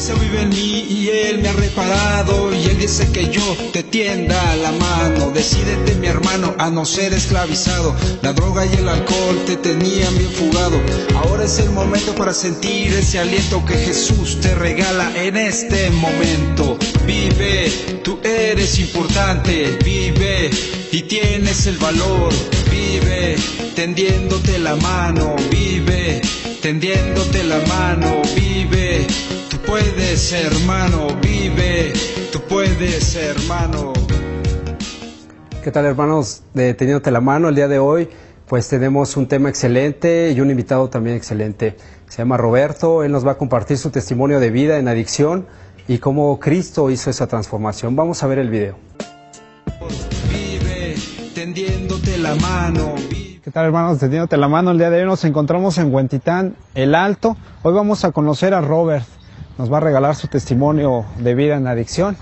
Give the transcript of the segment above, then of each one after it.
Cristo vive en mí y Él me ha reparado y Él dice que yo te tienda la mano. Decídete mi hermano a no ser esclavizado. La droga y el alcohol te tenían bien fugado. Ahora es el momento para sentir ese aliento que Jesús te regala en este momento. Vive, tú eres importante, vive y tienes el valor. Vive tendiéndote la mano, vive tendiéndote la mano, vive. Tú puedes, hermano, vive. Tú puedes, hermano. ¿Qué tal, hermanos? De Teniéndote la mano, el día de hoy, pues tenemos un tema excelente y un invitado también excelente. Se llama Roberto. Él nos va a compartir su testimonio de vida en adicción y cómo Cristo hizo esa transformación. Vamos a ver el video. Vive tendiéndote la mano. ¿Qué tal hermanos? Tendiéndote la mano, el día de hoy nos encontramos en Huentitán, El Alto. Hoy vamos a conocer a Robert. Nos va a regalar su testimonio de vida en adicción.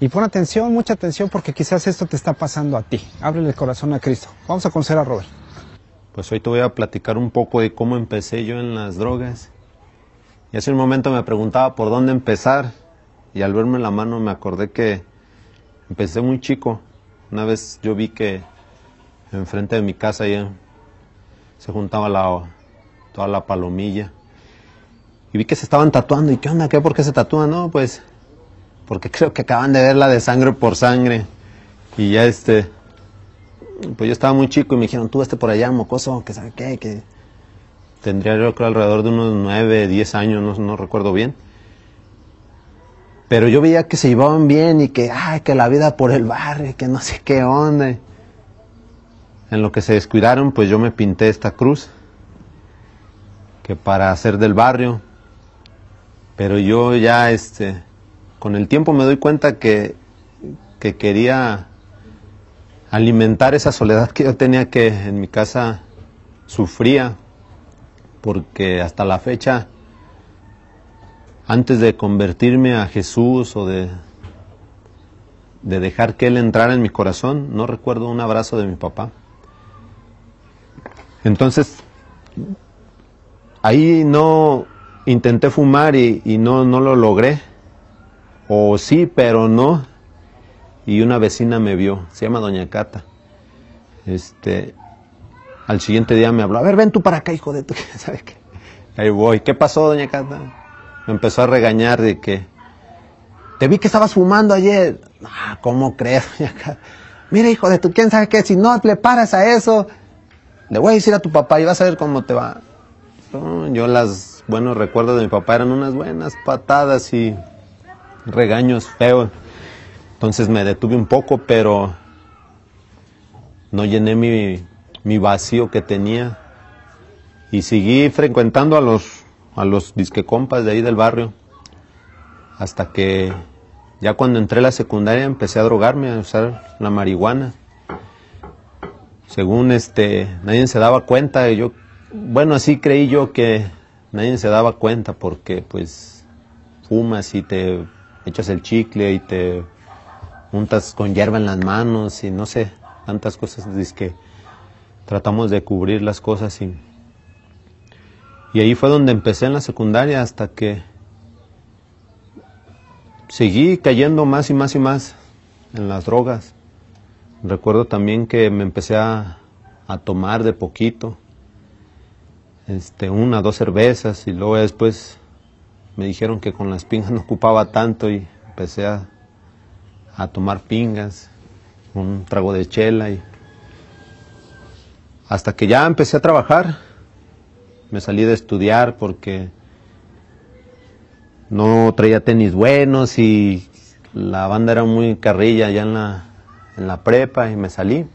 Y pon atención, mucha atención, porque quizás esto te está pasando a ti. Ábrele el corazón a Cristo. Vamos a conocer a Robert. Pues hoy te voy a platicar un poco de cómo empecé yo en las drogas. Y hace un momento me preguntaba por dónde empezar. Y al verme la mano me acordé que empecé muy chico. Una vez yo vi que enfrente de mi casa ya se juntaba la, toda la palomilla. Y vi que se estaban tatuando. ¿Y qué onda? ¿Qué? ¿Por qué se tatúan? No, pues porque creo que acaban de verla de sangre por sangre. Y ya este, pues yo estaba muy chico y me dijeron, tú este por allá, mocoso, que sabe qué, que tendría yo creo alrededor de unos 9, 10 años, no, no recuerdo bien. Pero yo veía que se llevaban bien y que, ay, que la vida por el barrio, que no sé qué onda. En lo que se descuidaron, pues yo me pinté esta cruz, que para hacer del barrio. Pero yo ya, este, con el tiempo me doy cuenta que, que quería alimentar esa soledad que yo tenía que en mi casa sufría, porque hasta la fecha, antes de convertirme a Jesús o de, de dejar que Él entrara en mi corazón, no recuerdo un abrazo de mi papá. Entonces, ahí no intenté fumar y, no, no lo logré, o sí, pero no, y una vecina me vio, se llama Doña Cata. Este, al siguiente día me habló, a ver, ven tú para acá, hijo de tu, ¿sabe qué? Ahí voy, ¿qué pasó, Doña Cata? Me empezó a regañar de que, te vi que estabas fumando ayer. Ah, ¿cómo crees, Doña Cata? Mira, hijo de tu, ¿quién sabe qué? Si no le paras a eso, le voy a decir a tu papá y vas a ver cómo te va. Yo las buenos recuerdos de mi papá eran unas buenas patadas y regaños feos. Entonces me detuve un poco, pero no llené mi, vacío que tenía. Y seguí frecuentando a los, a los disquecompas de ahí del barrio. Hasta que ya cuando entré a la secundaria empecé a drogarme, a usar la marihuana. Según este, nadie se daba cuenta, yo, bueno, así creí yo que nadie se daba cuenta porque pues fumas y te echas el chicle y te untas con hierba en las manos y no sé, tantas cosas, es que tratamos de cubrir las cosas y, y ahí fue donde empecé en la secundaria hasta que seguí cayendo más y más y más en las drogas. Recuerdo también que me empecé a, a tomar de poquito, este, una, dos cervezas y luego después me dijeron que con las pingas no ocupaba tanto y empecé a, a tomar pingas, un trago de chela y hasta que ya empecé a trabajar, me salí de estudiar porque no traía tenis buenos y la banda era muy carrilla ya en la, en la prepa y me salí.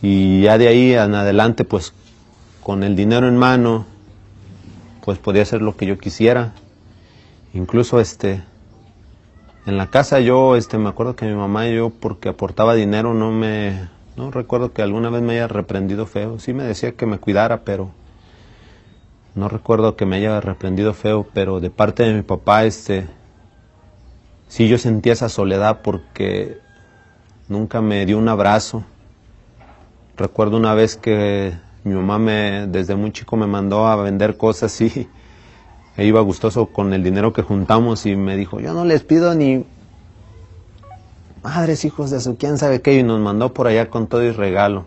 Y ya de ahí en adelante, pues con el dinero en mano, pues podía hacer lo que yo quisiera. Incluso este, en la casa yo, este, me acuerdo que mi mamá y yo, porque aportaba dinero, no me, no recuerdo que alguna vez me haya reprendido feo. Sí me decía que me cuidara, pero no recuerdo que me haya reprendido feo, pero de parte de mi papá, este, sí yo sentía esa soledad porque nunca me dio un abrazo. Recuerdo una vez que mi mamá me, desde muy chico me mandó a vender cosas y e iba gustoso con el dinero que juntamos y me dijo, yo no les pido ni madres hijos de su quién sabe qué y nos mandó por allá con todo y regalo.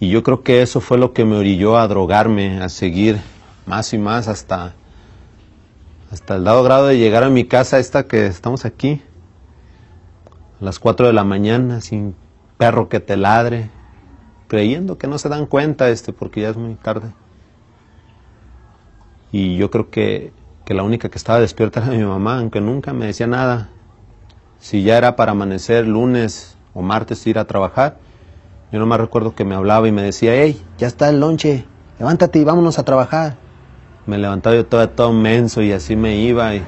Y yo creo que eso fue lo que me orilló a drogarme, a seguir más y más hasta, hasta el dado grado de llegar a mi casa esta que estamos aquí, a las 4 de la mañana, sin perro que te ladre, creyendo que no se dan cuenta este porque ya es muy tarde. Y yo creo que, que la única que estaba despierta era mi mamá, aunque nunca me decía nada. Si ya era para amanecer lunes o martes ir a trabajar, yo no me recuerdo que me hablaba y me decía, hey, ya está el lonche, levántate y vámonos a trabajar. Me levantaba yo todo, todo menso y así me iba y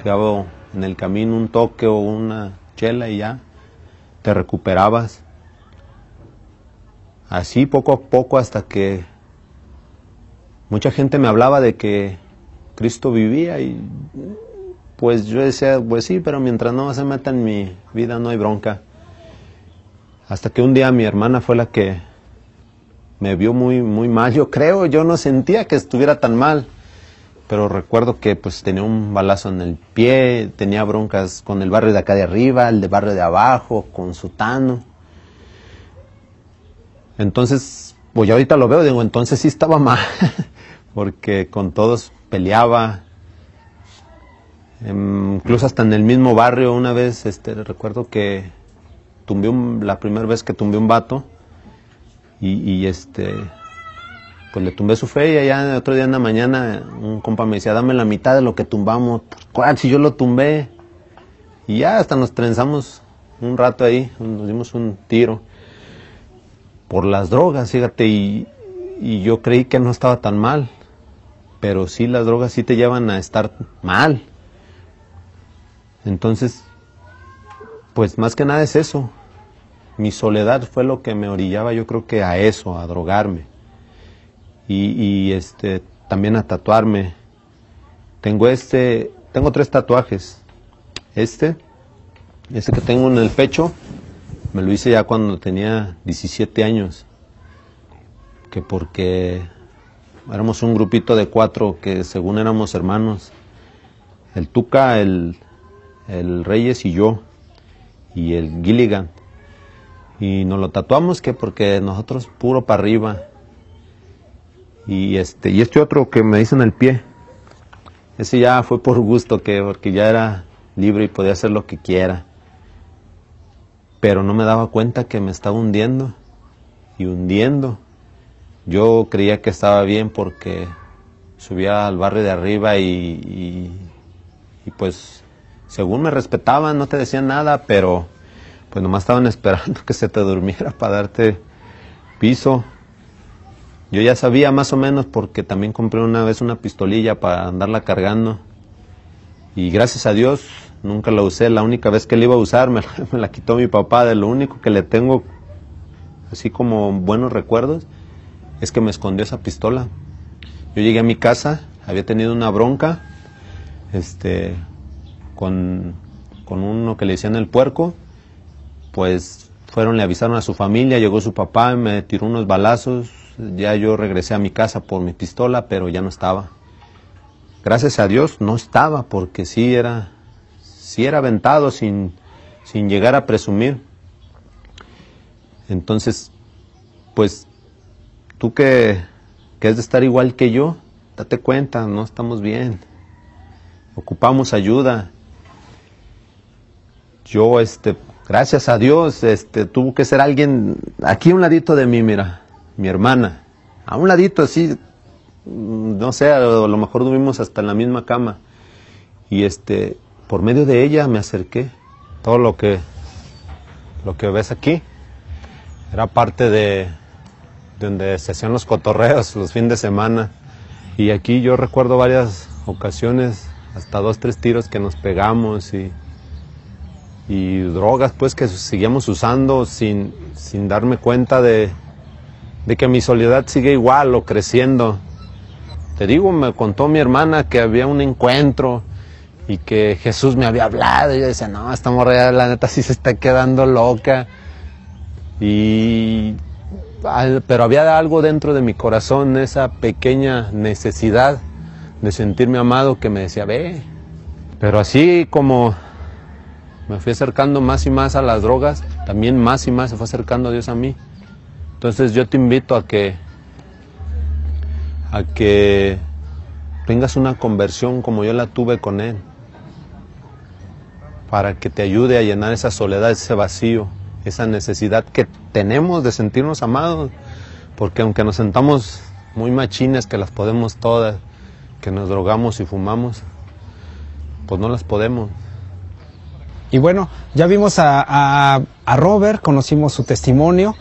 quedaba en el camino un toque o una chela y ya te recuperabas. Así poco a poco hasta que mucha gente me hablaba de que Cristo vivía y pues yo decía, pues sí, pero mientras no se meta en mi vida no hay bronca. Hasta que un día mi hermana fue la que me vio muy, muy mal. Yo creo, yo no sentía que estuviera tan mal. Pero recuerdo que pues tenía un balazo en el pie, tenía broncas con el barrio de acá de arriba, el de barrio de abajo, con Sutano. Entonces, pues ya ahorita lo veo, digo, entonces sí estaba mal, porque con todos peleaba, em, incluso hasta en el mismo barrio una vez, este, recuerdo que tumbé un, la primera vez que tumbé un vato y, este pues le tumbé su fe y allá otro día en la mañana un compa me decía dame la mitad de lo que tumbamos ¿cuál? si yo lo tumbé y ya hasta nos trenzamos un rato ahí nos dimos un tiro por las drogas fíjate y, y yo creí que no estaba tan mal pero sí las drogas sí te llevan a estar mal entonces pues más que nada es eso. Mi soledad fue lo que me orillaba, yo creo que a eso, a drogarme. Y, este, también a tatuarme. Tengo este, tengo tres tatuajes. Este, este que tengo en el pecho, me lo hice ya cuando tenía 17 años. Que porque éramos un grupito de cuatro que según éramos hermanos. El Tuca, el, el Reyes y yo y el Gilligan. Y nos lo tatuamos que porque nosotros puro para arriba. Y este, y este otro que me en el pie. Ese ya fue por gusto, que porque ya era libre y podía hacer lo que quiera. Pero no me daba cuenta que me estaba hundiendo y hundiendo. Yo creía que estaba bien porque subía al barrio de arriba y, y pues según me respetaban, no te decían nada, pero pues nomás estaban esperando que se te durmiera para darte piso. Yo ya sabía más o menos porque también compré una vez una pistolilla para andarla cargando. Y gracias a Dios nunca la usé. La única vez que la iba a usar me, me la quitó mi papá. De lo único que le tengo, así como buenos recuerdos, es que me escondió esa pistola. Yo llegué a mi casa, había tenido una bronca, este, con, uno que le decían el puerco, pues fueron, le avisaron a su familia, llegó su papá, me tiró unos balazos, ya yo regresé a mi casa por mi pistola, pero ya no estaba. Gracias a Dios no estaba, porque sí era, sí era aventado sin, sin llegar a presumir. Entonces, pues tú que, que es de estar igual que yo, date cuenta, no estamos bien. Ocupamos ayuda yo, este, gracias a Dios, este, tuvo que ser alguien aquí a un ladito de mí, mira, mi hermana, a un ladito así, mm, no sé, a lo mejor dormimos hasta en la misma cama. Y este, por medio de ella me acerqué. Todo lo que, lo que ves aquí era parte de, de donde se hacían los cotorreos los fines de semana. Y aquí yo recuerdo varias ocasiones, hasta dos, tres tiros que nos pegamos y y drogas pues que seguíamos usando sin, sin darme cuenta de, de, que mi soledad sigue igual o creciendo. Te digo, me contó mi hermana que había un encuentro y que Jesús me había hablado y yo decía, no, esta morra la neta sí se está quedando loca. Y pero había algo dentro de mi corazón, esa pequeña necesidad de sentirme amado que me decía, ve. Pero así como me fui acercando más y más a las drogas, también más y más se fue acercando a Dios a mí. Entonces yo te invito a que a que tengas una conversión como yo la tuve con él, para que te ayude a llenar esa soledad, ese vacío, esa necesidad que tenemos de sentirnos amados, porque aunque nos sentamos muy machines, que las podemos todas, que nos drogamos y fumamos, pues no las podemos. Y bueno, ya vimos a, a, Robert, conocimos su testimonio,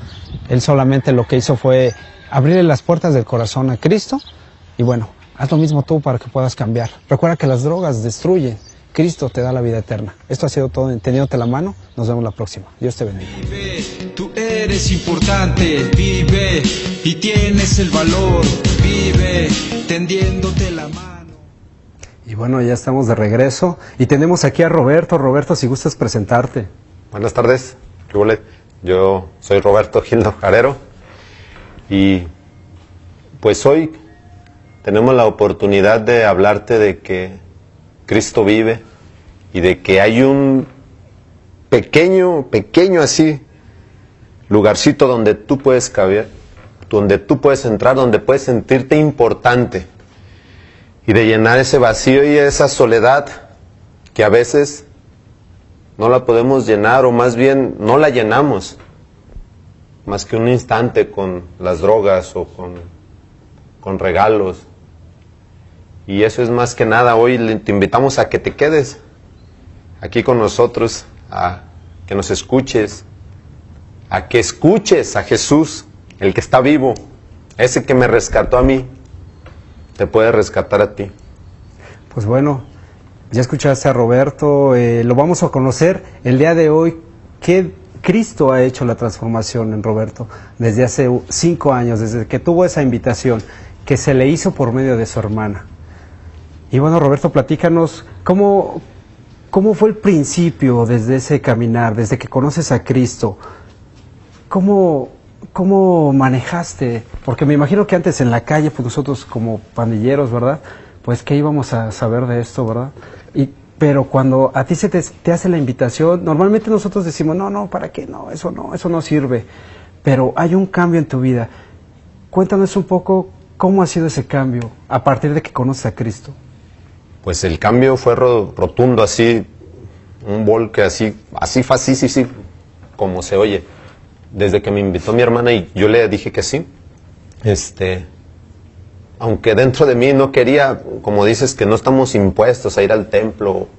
él solamente lo que hizo fue abrirle las puertas del corazón a Cristo y bueno, haz lo mismo tú para que puedas cambiar. Recuerda que las drogas destruyen, Cristo te da la vida eterna. Esto ha sido todo en Teniéndote la mano. Nos vemos la próxima. Dios te bendiga. Vive, tú eres importante, vive y tienes el valor. Vive tendiéndote la mano. Y bueno, ya estamos de regreso y tenemos aquí a Roberto. Roberto, si gustas presentarte. Buenas tardes. Yo soy Roberto Gildo Jarero y pues hoy tenemos la oportunidad de hablarte de que Cristo vive y de que hay un pequeño, pequeño así, lugarcito donde tú puedes caber, donde tú puedes entrar, donde puedes sentirte importante y de llenar ese vacío y esa soledad que a veces no la podemos llenar o más bien no la llenamos más que un instante con las drogas o con, con regalos y eso es más que nada, hoy te invitamos a que te quedes aquí con nosotros, a que nos escuches, a que escuches a Jesús, el que está vivo, ese que me rescató a mí, te puede rescatar a ti. Pues bueno, ya escuchaste a Roberto, eh, lo vamos a conocer el día de hoy. ¿Qué Cristo ha hecho la transformación en Roberto desde hace cinco años, desde que tuvo esa invitación que se le hizo por medio de su hermana? Y bueno, Roberto, platícanos cómo, cómo fue el principio desde ese caminar, desde que conoces a Cristo. ¿Cómo, cómo manejaste? Porque me imagino que antes en la calle, pues nosotros como pandilleros, ¿verdad? Pues que íbamos a saber de esto, ¿verdad? Y, pero cuando a ti se te, te, hace la invitación, normalmente nosotros decimos, no, no, ¿para qué? No, eso no, eso no sirve. Pero hay un cambio en tu vida. Cuéntanos un poco cómo ha sido ese cambio a partir de que conoces a Cristo pues el cambio fue rotundo, así, un volque así, así fácil, sí, sí, como se oye. Desde que me invitó mi hermana y yo le dije que sí, este, aunque dentro de mí no quería, como dices, que no estamos impuestos a ir al templo,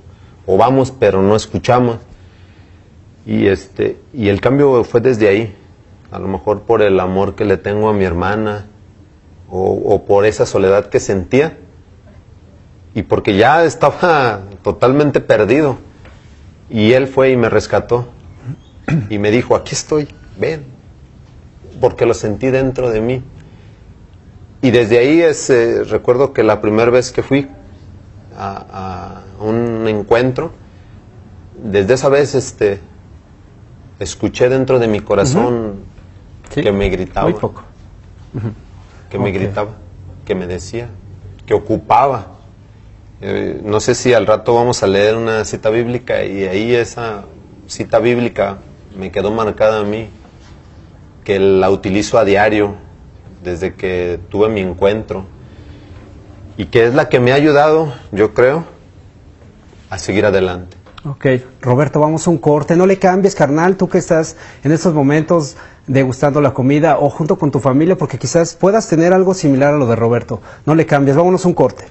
o vamos, pero no escuchamos. Y este, y el cambio fue desde ahí, a lo mejor por el amor que le tengo a mi hermana, o por esa soledad que sentía y porque ya estaba totalmente perdido. Y él fue y me rescató y me dijo, aquí estoy, ven, porque lo sentí dentro de mí. Y desde ahí es, eh, recuerdo que la primera vez que fui a, un encuentro, desde esa vez este, escuché dentro de mi corazón que me gritaba. Muy poco. Que me gritaba, que me decía, que ocupaba eh, no sé si al rato vamos a leer una cita bíblica y ahí esa cita bíblica me quedó marcada a mí, que la utilizo a diario desde que tuve mi encuentro y que es la que me ha ayudado, yo creo, a seguir adelante. Ok, Roberto, vamos a un corte. No le cambies, carnal, tú que estás en estos momentos degustando la comida o junto con tu familia, porque quizás puedas tener algo similar a lo de Roberto. No le cambies, vámonos a un corte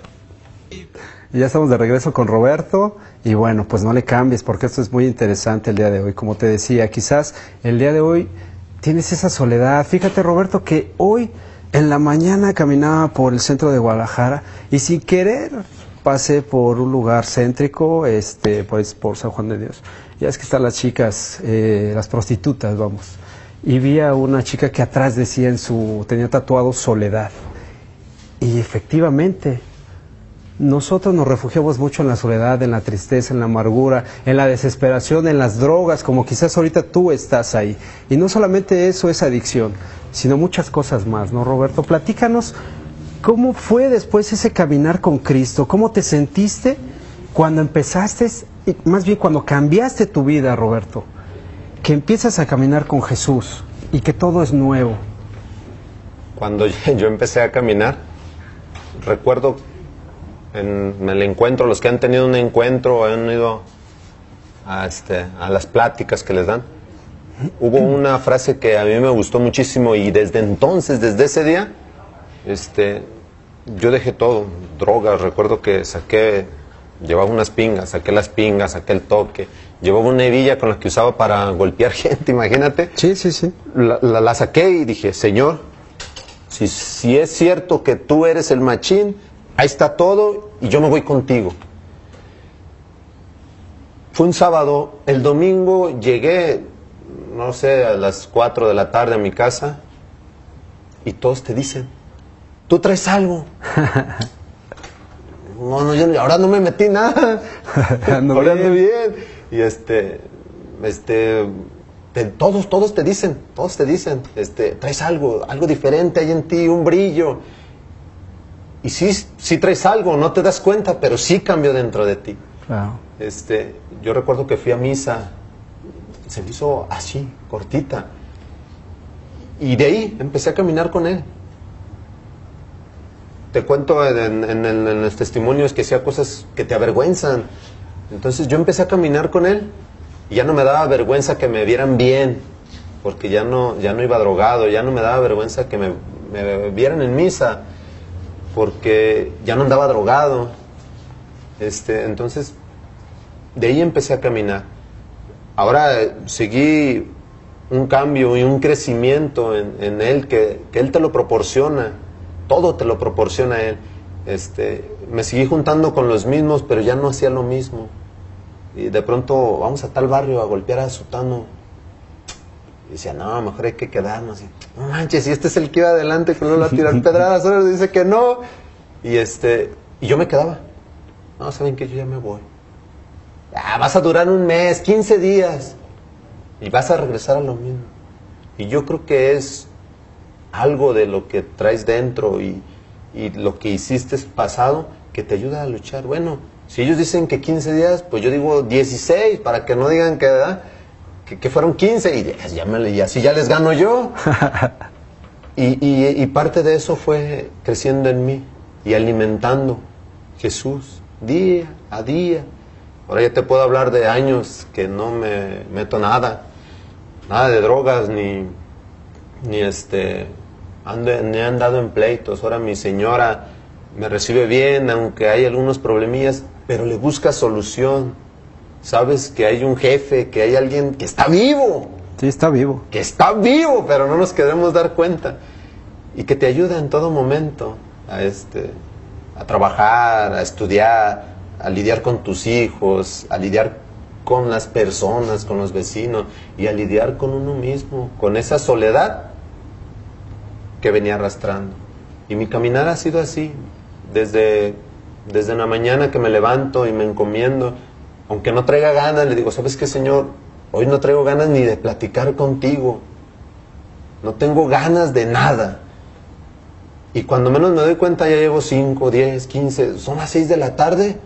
ya estamos de regreso con Roberto y bueno, pues no le cambies porque esto es muy interesante el día de hoy. Como te decía, quizás el día de hoy tienes esa soledad. Fíjate Roberto que hoy en la mañana caminaba por el centro de Guadalajara y sin querer pasé por un lugar céntrico, este, pues por San Juan de Dios. Ya es que están las chicas, eh, las prostitutas, vamos. Y vi a una chica que atrás decía en su, tenía tatuado soledad. Y efectivamente, nosotros nos refugiamos mucho en la soledad, en la tristeza, en la amargura, en la desesperación, en las drogas, como quizás ahorita tú estás ahí. Y no solamente eso es adicción, sino muchas cosas más, ¿no, Roberto? Platícanos cómo fue después ese caminar con Cristo, cómo te sentiste cuando empezaste, más bien cuando cambiaste tu vida, Roberto, que empiezas a caminar con Jesús y que todo es nuevo. Cuando yo empecé a caminar, recuerdo en el encuentro, los que han tenido un encuentro, han ido a, este, a las pláticas que les dan, hubo una frase que a mí me gustó muchísimo y desde entonces, desde ese día, este, yo dejé todo, drogas, recuerdo que saqué, llevaba unas pingas, saqué las pingas, saqué el toque, llevaba una hebilla con la que usaba para golpear gente, imagínate. Sí, sí, sí. La, la, la saqué y dije, Señor, si, si es cierto que tú eres el machín, ahí está todo y yo me voy contigo. Fue un sábado, el domingo llegué, no sé, a las 4 de la tarde a mi casa y todos te dicen, tú traes algo. no, no, yo ahora no me metí nada. Ando ahora ando bien. bien. Y este, este, te- todos, todos te dicen, todos te dicen, este, traes algo, algo diferente hay en ti, un brillo. Y sí, sí traes algo, no te das cuenta, pero sí cambió dentro de ti. Claro. Este, yo recuerdo que fui a misa, se me hizo así, cortita. Y de ahí empecé a caminar con él. Te cuento en, en- en- en los testimonios que hacía cosas que te avergüenzan. Entonces yo empecé a caminar con él y ya no me daba vergüenza que me vieran bien, porque ya no, ya no iba drogado, ya no me daba vergüenza que me, me vieran en misa, porque ya no andaba drogado. Este, entonces, de ahí empecé a caminar. Ahora eh, seguí un cambio y un crecimiento en, él que, que él te lo proporciona. Todo te lo proporciona él. Este, me seguí juntando con los mismos, pero ya no hacía lo mismo. Y de pronto vamos a tal barrio a golpear a Sutano. Y decía, no, mejor hay que quedarnos. No manches, si este es el que iba adelante, que lo va a tirar pedradas, ahora dice que no. Y, este, y yo me quedaba. No, ¿saben que Yo ya me voy. Ah, vas a durar un mes, 15 días. Y vas a regresar a lo mismo. Y yo creo que es algo de lo que traes dentro y, y lo que hiciste pasado que te ayuda a luchar. Bueno, si ellos dicen que 15 días, pues yo digo 16, para que no digan que, ¿verdad? Que, que fueron 15 y, ya- me- y así ya les gano yo. Y, y- y parte de eso fue creciendo en mí y alimentando Jesús día a día. Ahora ya te puedo hablar de años que no me meto nada, nada de drogas, ni, ni este, ando- ni he andado en pleitos. Ahora mi señora me recibe bien, aunque hay algunos problemillas, pero le busca solución. Sabes que hay un jefe, que hay alguien que está vivo, Sí, está vivo. que está vivo, pero no nos queremos dar cuenta. Y que te ayuda en todo momento a, este, a trabajar, a estudiar, a lidiar con tus hijos, a lidiar con las personas, con los vecinos y a lidiar con uno mismo, con esa soledad que venía arrastrando. Y mi caminar ha sido así, desde, desde la mañana que me levanto y me encomiendo, aunque no traiga ganas, le digo, ¿sabes qué, Señor? Hoy no traigo ganas ni de platicar contigo, no tengo ganas de nada. Y cuando menos me doy cuenta ya llevo 5, 10, 15, son las 6 de la tarde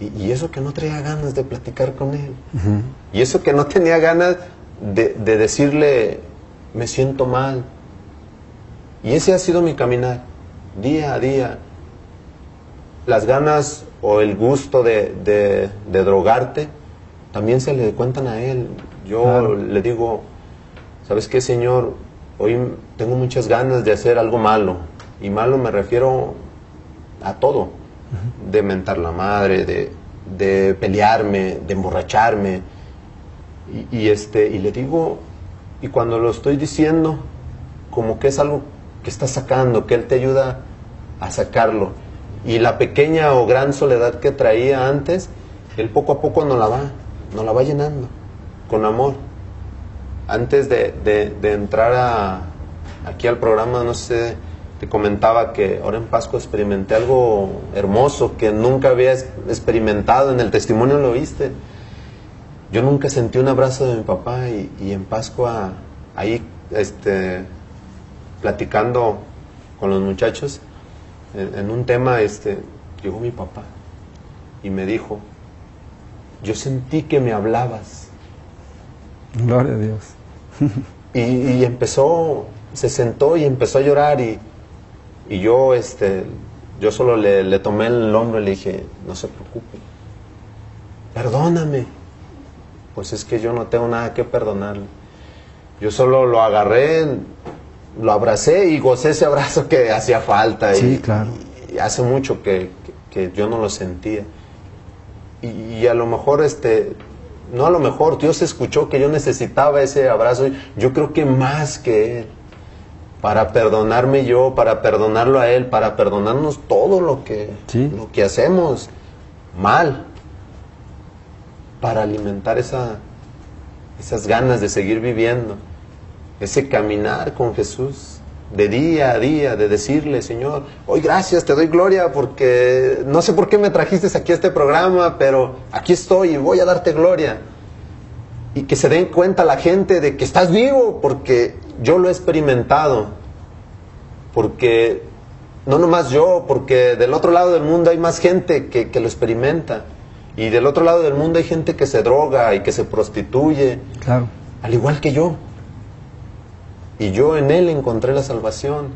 y, y eso que no traía ganas de platicar con él. Y eso que no tenía ganas de, de decirle, me siento mal. Y ese ha sido mi caminar, día a día. Las ganas o el gusto de, de- de drogarte también se le cuentan a él. Yo Claro. le digo, ¿sabes qué, Señor? Hoy tengo muchas ganas de hacer algo malo. Y malo me refiero a todo. De mentar la madre, de, de pelearme, de emborracharme. Y, y este, y le digo, y cuando lo estoy diciendo, como que es algo que está sacando, que él te ayuda a sacarlo. Y la pequeña o gran soledad que traía antes, él poco a poco nos la va, nos la va llenando, con amor. Antes de, de- entrar a, aquí al programa, no sé, te comentaba que ahora en Pascua experimenté algo hermoso que nunca había experimentado, en el testimonio lo viste. Yo nunca sentí un abrazo de mi papá y, en Pascua, ahí este, platicando con los muchachos, en, un tema, este, llegó mi papá y me dijo, yo sentí que me hablabas. Gloria a Dios. y, empezó, se sentó y empezó a llorar y, y yo, este, yo solo le, le, tomé el hombro y le dije, no se preocupe, perdóname. Pues es que yo no tengo nada que perdonarle. Yo solo lo agarré, lo abracé y gocé ese abrazo que hacía falta. Sí, claro. Y hace mucho que, que, yo no lo sentía. Y, y, a lo mejor, este, no a lo mejor, Dios escuchó que yo necesitaba ese abrazo. Yo creo que más que Él para perdonarme yo, para perdonarlo a Él, para perdonarnos todo lo que, lo que hacemos mal, para alimentar esa, esas ganas de seguir viviendo, ese caminar con Jesús de día a día, de decirle, Señor, hoy gracias, te doy gloria porque no sé por qué me trajiste aquí a este programa, pero aquí estoy y voy a darte gloria. Y que se den cuenta la gente de que estás vivo, porque yo lo he experimentado, porque no nomás yo, porque del otro lado del mundo hay más gente que, lo experimenta. Y del otro lado del mundo hay gente que se droga y que se prostituye. Claro. Al igual que yo. Y yo en Él encontré la salvación.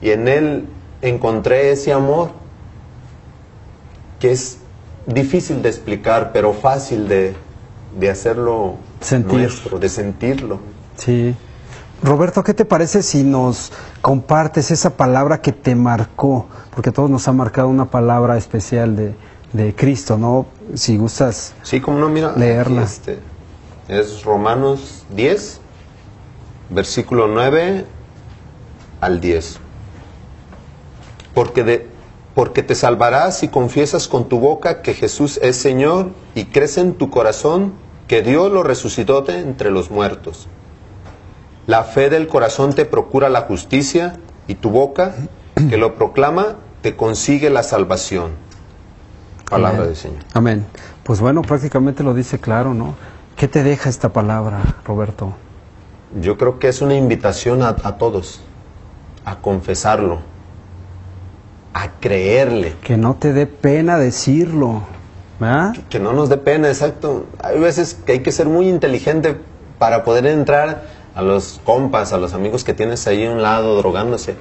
Y en Él encontré ese amor que es difícil de explicar, pero fácil de, de hacerlo Sentir. nuestro, de sentirlo. Sí. Roberto, ¿qué te parece si nos compartes esa palabra que te marcó? Porque a todos nos ha marcado una palabra especial de, de Cristo, ¿no? Si gustas sí, como no, mira, leerla. Este, es Romanos 10, versículo 9 al 10. Porque, de, porque te salvarás si confiesas con tu boca que Jesús es Señor y crees en tu corazón que Dios lo resucitó de entre los muertos. La fe del corazón te procura la justicia y tu boca, que lo proclama, te consigue la salvación. Palabra del Señor. Amén. Pues bueno, prácticamente lo dice claro, ¿no? ¿Qué te deja esta palabra, Roberto? Yo creo que es una invitación a, todos a confesarlo, a creerle. Que no te dé pena decirlo. ¿verdad? Que, que no nos dé pena, exacto. Hay veces que hay que ser muy inteligente para poder entrar a los compas, a los amigos que tienes ahí a un lado drogándose.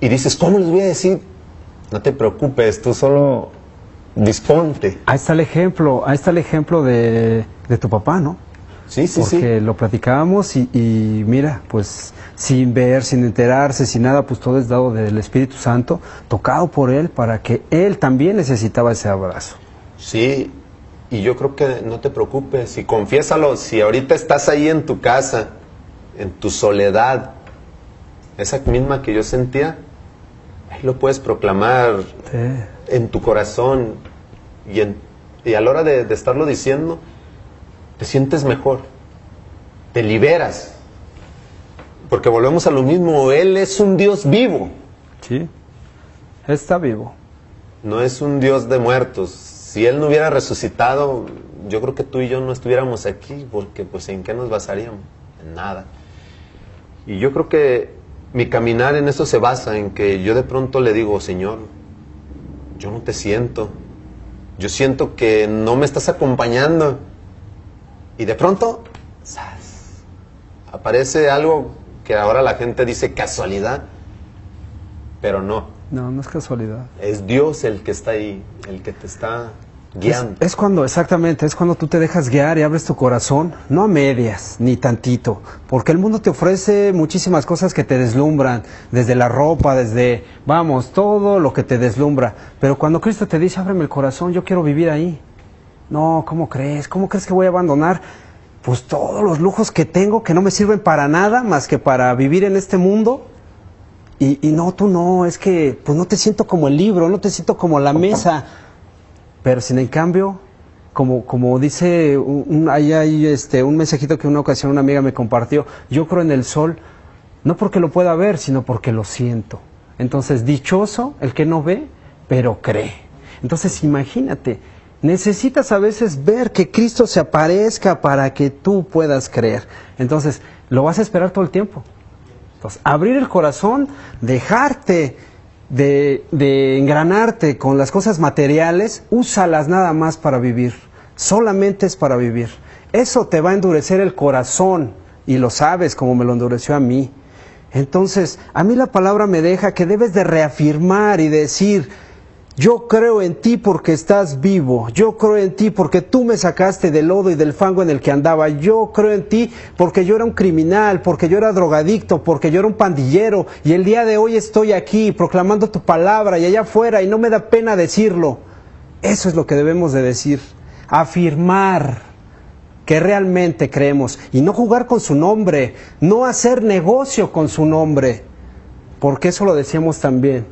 Y dices, ¿cómo les voy a decir? No te preocupes, tú solo disponte. Ahí está el ejemplo, ahí está el ejemplo de, de tu papá, ¿no? Sí, sí, sí. Porque lo platicábamos y, y, mira, pues sin ver, sin enterarse, sin nada, pues todo es dado del Espíritu Santo, tocado por Él para que Él también necesitaba ese abrazo. Sí, y yo creo que no te preocupes y confiésalo, si ahorita estás ahí en tu casa, en tu soledad, esa misma que yo sentía, ahí lo puedes proclamar en tu corazón y, en, y a la hora de, de estarlo diciendo, te sientes mejor, te liberas. Porque volvemos a lo mismo, Él es un Dios vivo. Sí, está vivo. No es un Dios de muertos, si Él no hubiera resucitado, yo creo que tú y yo no estuviéramos aquí, porque pues en qué nos basaríamos? En nada. Y yo creo que mi caminar en eso se basa, en que yo de pronto le digo, Señor, yo no te siento, yo siento que no me estás acompañando. Y de pronto, aparece algo que ahora la gente dice casualidad, pero no. No, no es casualidad. Es Dios el que está ahí, el que te está guiando. Es, cuando, exactamente, es cuando tú te dejas guiar y abres tu corazón, no a medias, ni tantito, porque el mundo te ofrece muchísimas cosas que te deslumbran, desde la ropa, desde, vamos, todo lo que te deslumbra. Pero cuando Cristo te dice, ábreme el corazón, yo quiero vivir ahí. No, ¿cómo crees? ¿Cómo crees que voy a abandonar? Pues todos los lujos que tengo que no me sirven para nada más que para vivir en este mundo y, no, tú no, es que pues no te siento como el libro, no te siento como la mesa. Pero sin en cambio, como, como dice, un, hay este, un mensajito que una ocasión una amiga me compartió, yo creo en el sol No porque lo pueda ver, sino porque lo siento. Entonces, dichoso el que no ve, pero cree. Entonces, imagínate, necesitas a veces ver que Cristo se aparezca para que tú puedas creer. Entonces, lo vas a esperar todo el tiempo. Entonces, abrir el corazón, dejarte de, engranarte con las cosas materiales, úsalas nada más para vivir. Solamente es para vivir. Eso te va a endurecer el corazón y lo sabes como me lo endureció a mí. Entonces, a mí la palabra me deja que debes de reafirmar y decir, yo creo en ti porque estás vivo, yo creo en ti porque tú me sacaste del lodo y del fango en el que andaba, yo creo en ti porque yo era un criminal, porque yo era drogadicto, porque yo era un pandillero y el día de hoy estoy aquí proclamando tu palabra y allá afuera y no me da pena decirlo. Eso es lo que debemos de decir, afirmar que realmente creemos y no jugar con su nombre, no hacer negocio con su nombre, porque eso lo decíamos también.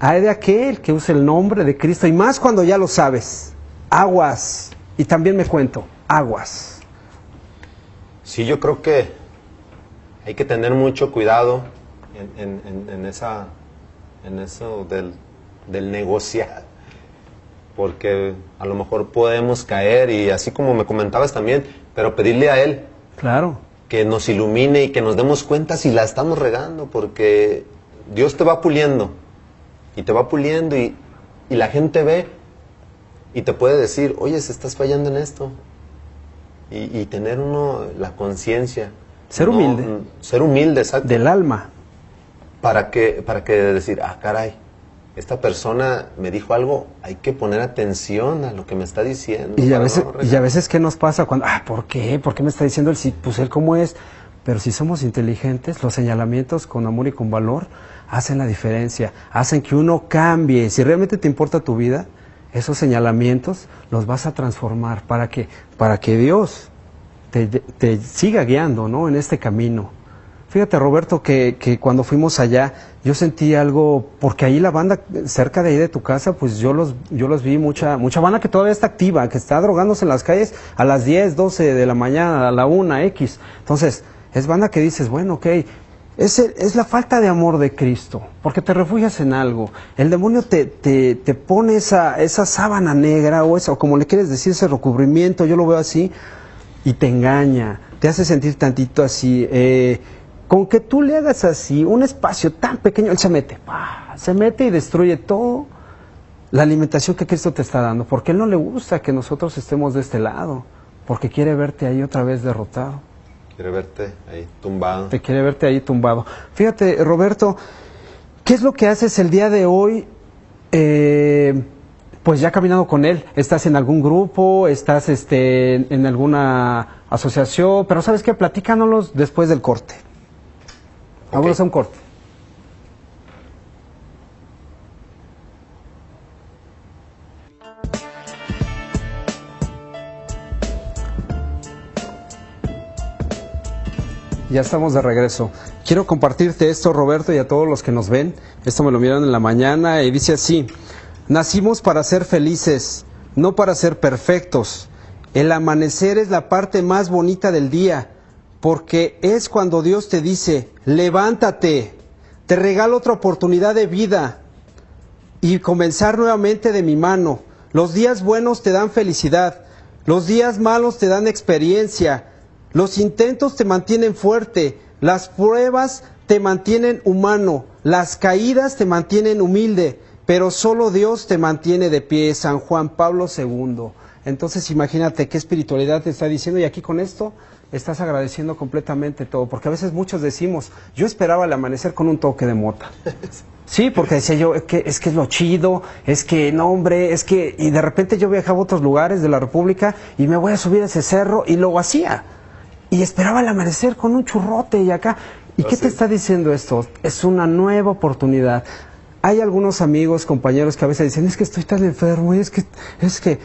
Hay de aquel que use el nombre de Cristo y más cuando ya lo sabes. Aguas. Y también me cuento, aguas. Sí, yo creo que hay que tener mucho cuidado en, en, en esa, en eso del, del negociar porque a lo mejor podemos caer y así como me comentabas también, pero pedirle a Él. Claro. Que nos ilumine y que nos demos cuenta si la estamos regando, porque Dios te va puliendo y te va puliendo y, y la gente ve y te puede decir, oye, se estás fallando en esto. Y, y tener uno la conciencia. Ser no, humilde. Ser humilde, exacto. Del alma. Para que, para que decir, ah, caray, esta persona me dijo algo, hay que poner atención a lo que me está diciendo. Y a veces, no y a veces ¿qué nos pasa cuando, ah, ¿por qué? ¿Por qué me está diciendo él? Sí, pues él cómo es. Pero si somos inteligentes, los señalamientos con amor y con valor hacen la diferencia, hacen que uno cambie. Si realmente te importa tu vida, esos señalamientos los vas a transformar para que, para que Dios te, te siga guiando ¿no? en este camino. Fíjate, Roberto, que, que, cuando fuimos allá, yo sentí algo, porque ahí la banda cerca de ahí de tu casa, pues yo los, yo los vi, mucha, mucha banda que todavía está activa, que está drogándose en las calles a las 10, 12 de la mañana, a la 1, X. Entonces, es banda que dices, bueno, ok, es, es la falta de amor de Cristo, porque te refugias en algo. El demonio te, te, te pone esa, esa sábana negra o, eso, o como le quieres decir, ese recubrimiento, yo lo veo así, y te engaña, te hace sentir tantito así. Eh, con que tú le hagas así un espacio tan pequeño, él se mete, ¡pah! se mete y destruye todo la alimentación que Cristo te está dando, porque él no le gusta que nosotros estemos de este lado, porque quiere verte ahí otra vez derrotado. Quiere verte ahí tumbado. Te quiere verte ahí tumbado. Fíjate, Roberto, ¿qué es lo que haces el día de hoy? Eh, pues ya caminando con él, estás en algún grupo, estás este, en alguna asociación, pero ¿sabes qué? Platícanos después del corte. Vamos a un corte. Ya estamos de regreso. Quiero compartirte esto, Roberto, y a todos los que nos ven. Esto me lo miran en la mañana y dice así, nacimos para ser felices, no para ser perfectos. El amanecer es la parte más bonita del día porque es cuando Dios te dice, levántate, te regalo otra oportunidad de vida y comenzar nuevamente de mi mano. Los días buenos te dan felicidad, los días malos te dan experiencia, los intentos te mantienen fuerte, las pruebas te mantienen humano, las caídas te mantienen humilde, pero solo Dios te mantiene de pie, San Juan Pablo II. Entonces imagínate qué espiritualidad te está diciendo y aquí con esto estás agradeciendo completamente todo, porque a veces muchos decimos, yo esperaba el amanecer con un toque de mota. Sí, porque decía yo, es que, es que es lo chido, es que, no hombre, es que, y de repente yo viajaba a otros lugares de la República y me voy a subir a ese cerro y lo hacía. Y esperaba el amanecer con un churrote y acá. ¿Y qué te está diciendo esto? Es una nueva oportunidad. Hay algunos amigos, compañeros que a veces dicen, es que estoy tan enfermo, y es que, es que,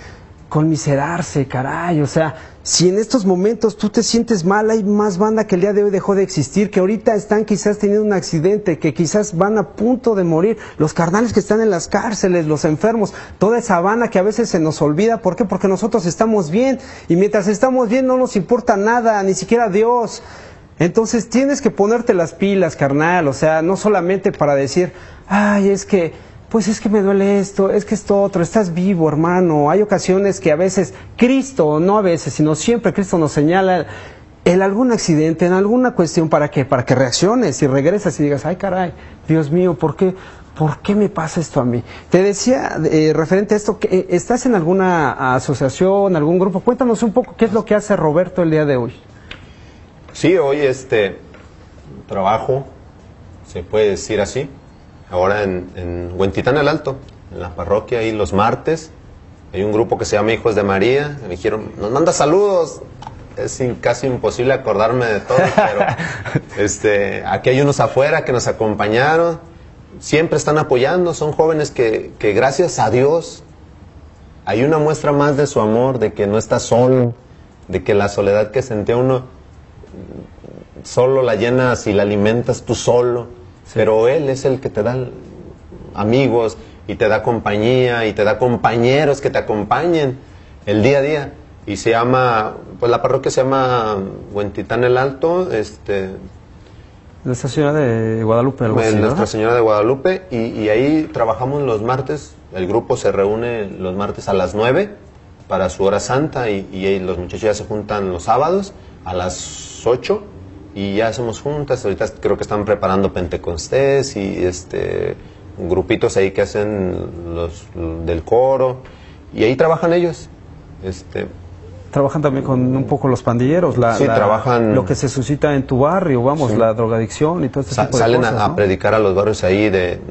conmiserarse, caray, o sea, si en estos momentos tú te sientes mal, hay más banda que el día de hoy dejó de existir, que ahorita están quizás teniendo un accidente, que quizás van a punto de morir, los carnales que están en las cárceles, los enfermos, toda esa banda que a veces se nos olvida, ¿por qué? Porque nosotros estamos bien y mientras estamos bien no nos importa nada, ni siquiera Dios. Entonces tienes que ponerte las pilas, carnal, o sea, no solamente para decir, ay, es que, pues es que me duele esto, es que esto otro, estás vivo, hermano. Hay ocasiones que a veces Cristo, no a veces, sino siempre Cristo nos señala en algún accidente, en alguna cuestión, ¿para qué? Para que reacciones y regresas y digas, ay, caray, Dios mío, ¿por qué? ¿Por qué me pasa esto a mí? Te decía, eh, referente a esto, que eh, estás en alguna asociación, algún grupo. Cuéntanos un poco qué es lo que hace Roberto el día de hoy. Sí, hoy este trabajo, se puede decir así, ahora en, en Huentitán el Alto, en la parroquia, ahí los martes. Hay un grupo que se llama Hijos de María. Me dijeron, nos manda saludos. Es casi imposible acordarme de todo, pero este, aquí hay unos afuera que nos acompañaron. Siempre están apoyando. Son jóvenes que, que gracias a Dios hay una muestra más de su amor, de que no está solo, de que la soledad que sentía uno solo la llenas y la alimentas tú solo, pero Él es el que te da amigos y te da compañía y te da compañeros que te acompañen el día a día. Y se llama, pues la parroquia se llama Huentitán el Alto, este, Nuestra Señora de Guadalupe, algo así, en Nuestra. Señora de Guadalupe y, y ahí trabajamos los martes, el grupo se reúne los martes a las 9 para su hora santa y, y los muchachos ya se juntan los sábados a las 8 y ya hacemos juntas, ahorita creo que están preparando Pentecostés y este grupitos ahí que hacen los del coro y ahí trabajan ellos. Este, Trabajan también con un poco los pandilleros, la, Sí, la- trabajan- lo que se suscita en tu barrio, vamos, Sí. la drogadicción y todo este Sa- tipo de salen cosas, a, a ¿no? predicar a los barrios ahí de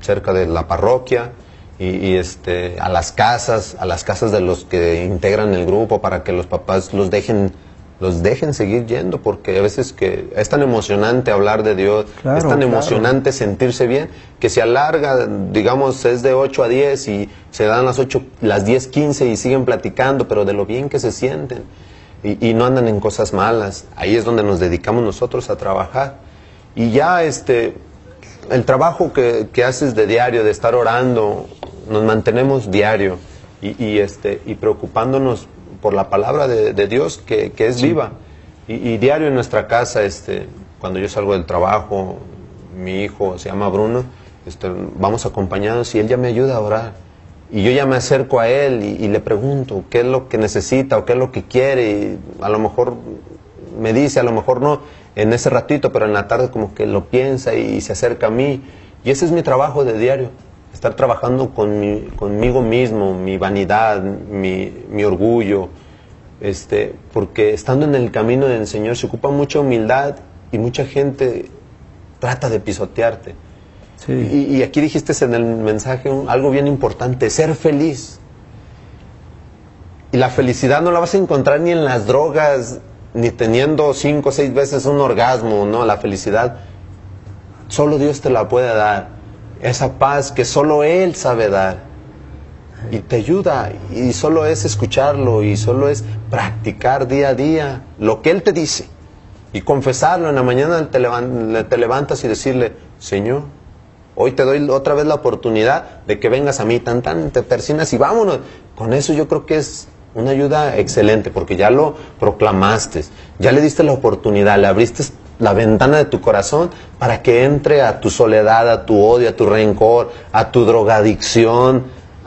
cerca de la parroquia y, y, este a las casas a las casas de los que integran el grupo para que los papás los dejen los dejen seguir yendo porque a veces que es tan emocionante hablar de Dios Claro, es tan claro. emocionante sentirse bien que se alarga digamos es de 8 a 10 y se dan las 8 las 10 15 y siguen platicando pero de lo bien que se sienten y, y no andan en cosas malas. Ahí es donde nos dedicamos nosotros a trabajar. Y ya este, el trabajo que, que haces de diario, de estar orando, nos mantenemos diario y, y, este, y preocupándonos por la palabra de, de Dios que, que es viva. Y, y diario en nuestra casa, este, cuando yo salgo del trabajo, mi hijo se llama Bruno, este, vamos acompañados y él ya me ayuda a orar. Y yo ya me acerco a él y, y le pregunto qué es lo que necesita o qué es lo que quiere. Y a lo mejor me dice, a lo mejor no en ese ratito, pero en la tarde como que lo piensa y, se acerca a mí. Y ese es mi trabajo de diario, estar trabajando con mi- conmigo mismo, mi vanidad, mi, mi orgullo, este, porque estando en el camino del Señor se ocupa mucha humildad y mucha gente trata de pisotearte. Sí. Y, y aquí dijiste en el mensaje un- algo bien importante, ser feliz. Y la felicidad no la vas a encontrar ni en las drogas, ni teniendo cinco o seis veces un orgasmo, no, la felicidad solo Dios te la puede dar. Esa paz que solo Él sabe dar. Y te ayuda, y solo es escucharlo, y solo es practicar día a día lo que Él te dice. Y confesarlo, en la mañana te, levan- te levantas y decirle, Señor, Hoy te doy otra vez la oportunidad de que vengas a mí, tan tan, te persinas y vámonos. Con eso yo creo que es una ayuda excelente, porque ya lo proclamaste, ya le diste la oportunidad, le abriste la ventana de tu corazón para que entre a tu soledad, a tu odio, a tu rencor, a tu drogadicción,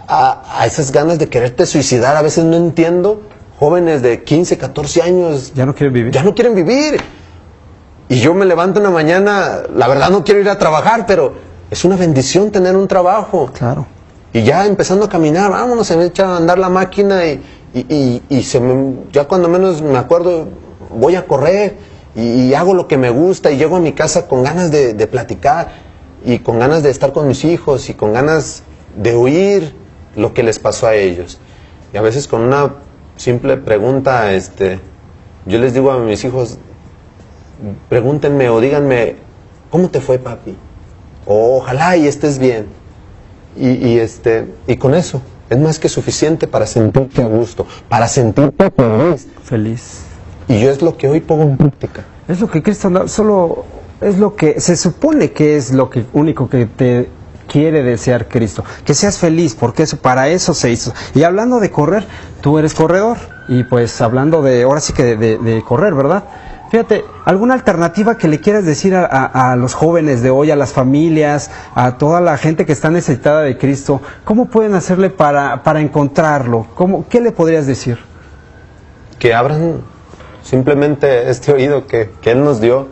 a, a esas ganas de quererte suicidar. A veces no entiendo, jóvenes de 15, 14 años, Ya no quieren vivir. ya no quieren vivir. Y yo me levanto una mañana, la verdad no quiero ir a trabajar, pero es una bendición tener un trabajo. Claro. Y ya empezando a caminar, vámonos, se me echa a andar la máquina y, y, y- y se me- ya cuando menos me acuerdo voy a correr y, hago lo que me gusta y llego a mi casa con ganas de, platicar y con ganas de estar con mis hijos y con ganas de oír lo que les pasó a ellos. Y a veces con una simple pregunta, este, yo les digo a mis hijos, pregúntenme o díganme, ¿cómo te fue papi? Ojalá y estés bien. Y, este, y con eso es más que suficiente para sentirte a gusto, para sentirte. Feliz. Y yo es lo que hoy pongo en práctica. Es lo que Cristo anda- solo es lo que se supone que es lo que único que te quiere desear Cristo, que seas feliz, porque eso para eso se hizo. Y hablando de correr, tú eres corredor y pues hablando de ahora sí que de, de- de correr, ¿verdad? Fíjate, ¿alguna alternativa que le quieras decir a, a- a los jóvenes de hoy, a las familias, a toda la gente que está necesitada de Cristo? ¿Cómo pueden hacerle para, para encontrarlo? ¿Cómo, ¿Qué le podrías decir? que abran simplemente este oído que, que Él nos dio.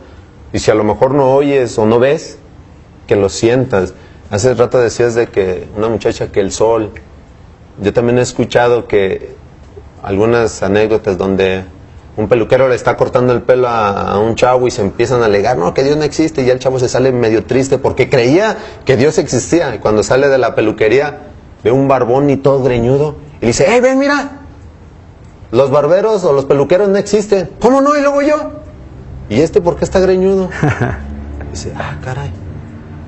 Y si a lo mejor no oyes o no ves, que lo sientas. Hace rato decías de que una muchacha que el sol. Yo también he escuchado que algunas anécdotas donde un peluquero le está cortando el pelo a, un chavo y se empiezan a alegar, no, que Dios no existe, y ya el chavo se sale medio triste porque creía que Dios existía. Y cuando sale de la peluquería, ve un barbón y todo greñudo, y le dice, hey, ven, mira, los barberos o los peluqueros no existen. ¿Cómo no? Y luego yo. ¿Y este por qué está greñudo? Dice, ah, caray.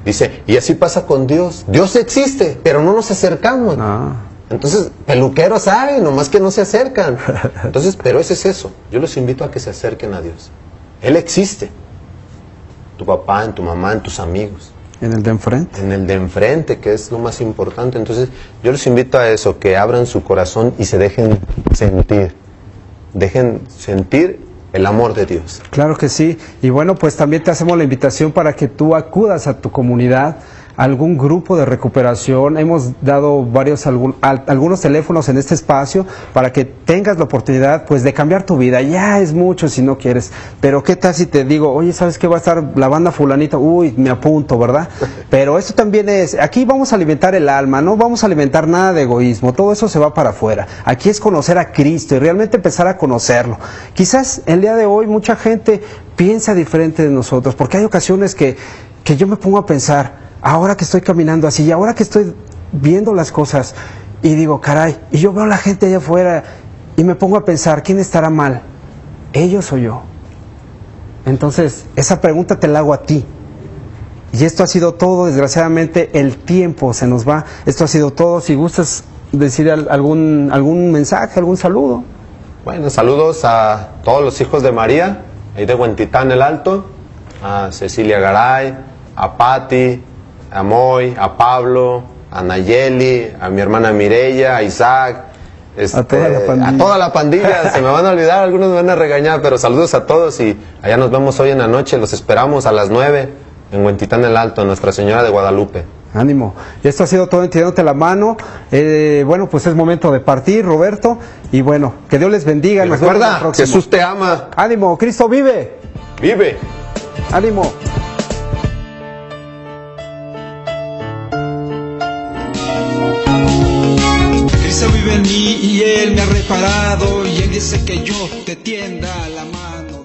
Dice, y así pasa con Dios. Dios existe, pero no nos acercamos. Ah. Entonces, peluqueros hay, nomás que no se acercan. Entonces, pero ese es eso. Yo los invito a que se acerquen a Dios. Él existe. Tu papá, en tu mamá, en tus amigos En el de enfrente. en el de enfrente, que es lo más importante. Entonces, yo les invito a eso, que abran su corazón y se dejen sentir. Dejen sentir el amor de Dios. Claro que sí. Y bueno, pues también te hacemos la invitación para que tú acudas a tu comunidad, algún grupo de recuperación. Hemos dado varios algún- al- algunos teléfonos en este espacio para que tengas la oportunidad pues de cambiar tu vida. Ya es mucho si no quieres. Pero qué tal si te digo, oye, ¿sabes qué va a estar la banda fulanita? Uy, me apunto, ¿verdad? Pero esto también es, aquí vamos a alimentar el alma, no vamos a alimentar nada de egoísmo, todo eso se va para afuera. Aquí es conocer a Cristo y realmente empezar a conocerlo. Quizás el día de hoy mucha gente piensa diferente de nosotros, porque hay ocasiones que, que yo me pongo a pensar, ahora que estoy caminando así y ahora que estoy viendo las cosas y digo, caray, y yo veo a la gente allá afuera y me pongo a pensar, ¿quién estará mal? ¿Ellos o yo? Entonces, esa pregunta te la hago a ti. Y esto ha sido todo, desgraciadamente el tiempo se nos va. Esto ha sido todo. Si gustas decir al- algún, algún mensaje, algún saludo. Bueno, saludos a todos los hijos de María, ahí de Huentitán el Alto, a Cecilia Garay, a Patti, a Moy, a Pablo, a Nayeli, a mi hermana Mireya, a Isaac. este, toda la pandilla. a toda la pandilla. Se me van a olvidar, algunos me van a regañar, pero saludos a todos y allá nos vemos hoy en la noche. Los esperamos a las 9 en Huentitán el Alto, Nuestra Señora de Guadalupe. Ánimo. Y esto ha sido todo entiéndote la mano. Eh, bueno, pues es momento de partir, Roberto. Y bueno, que Dios les bendiga. Y Nos recuerda. Jesús te ama. Ánimo, Cristo vive. Vive. Ánimo. Y Él me ha reparado y Él dice que yo te tienda la mano.